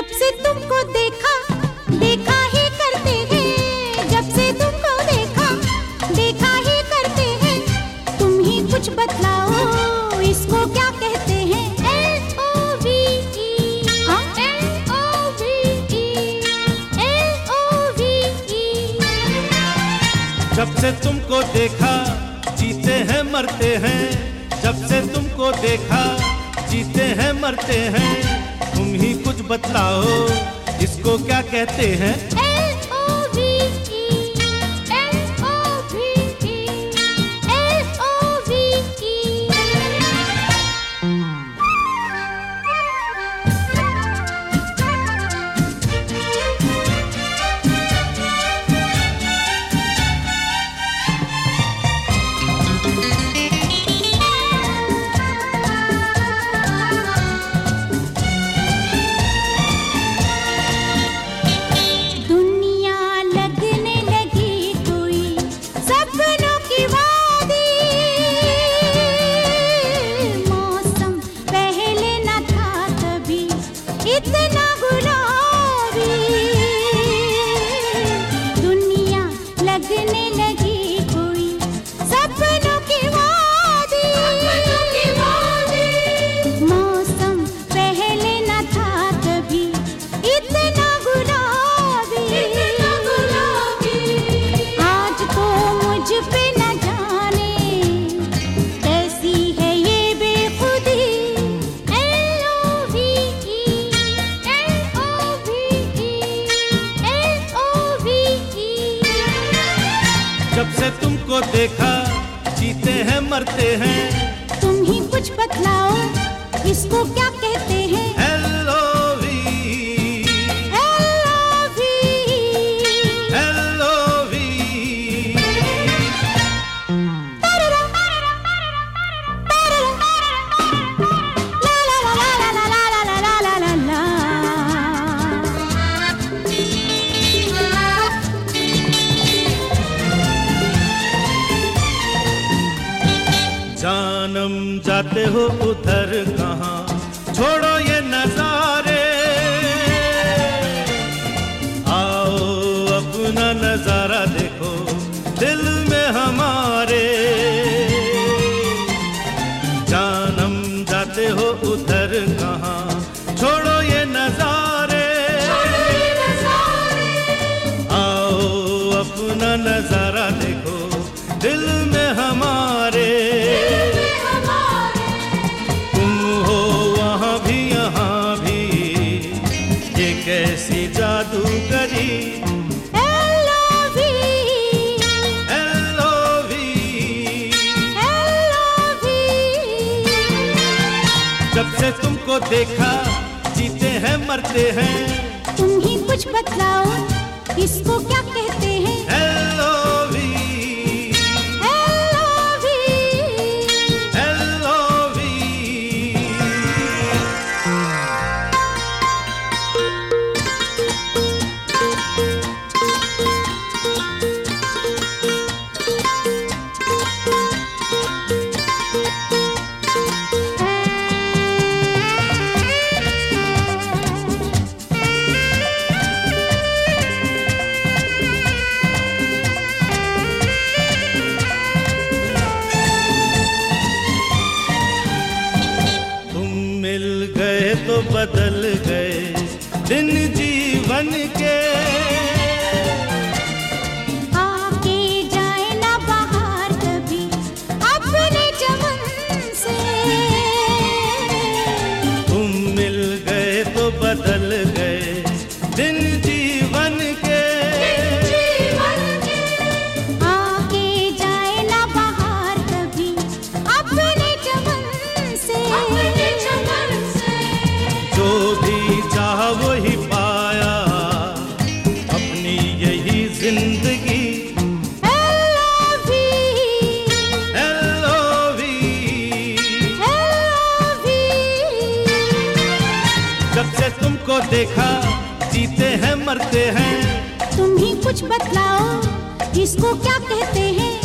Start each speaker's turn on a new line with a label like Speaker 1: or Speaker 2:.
Speaker 1: जब से तुमको देखा देखा ही करते हैं। जब से तुमको देखा देखा ही करते हैं। तुम ही कुछ बतलाओ इसको क्या कहते हैं?
Speaker 2: हाँ?
Speaker 3: जब से तुमको देखा, जीते हैं, मरते हैं।
Speaker 1: जब से तुमको देखा, जीते हैं, मरते हैं।
Speaker 2: तुम ही कुछ बतलाओ। इसको क्या कहते हैं?
Speaker 1: जब
Speaker 2: से
Speaker 1: तुमको
Speaker 2: देखा, जीते हैं, मरते हैं। तुम ही कुछ बतलाओ, इसको क्या कहते
Speaker 1: जानम जाते हो उधर कहाँ? छोड़ो ये नजारे। आओ अपना नज़ारा देखो, दिल में हमारे। जानम जाते हो उधर कहाँ? तुमको देखा जीते हैं मरते हैं।
Speaker 2: तुम ही कुछ बतलाओ इसको क्या कहते हैं?
Speaker 1: गए तो बदल गए। दिन जीवन देखा जीते हैं मरते हैं।
Speaker 2: तुम ही कुछ बतलाओ इसको क्या कहते हैं?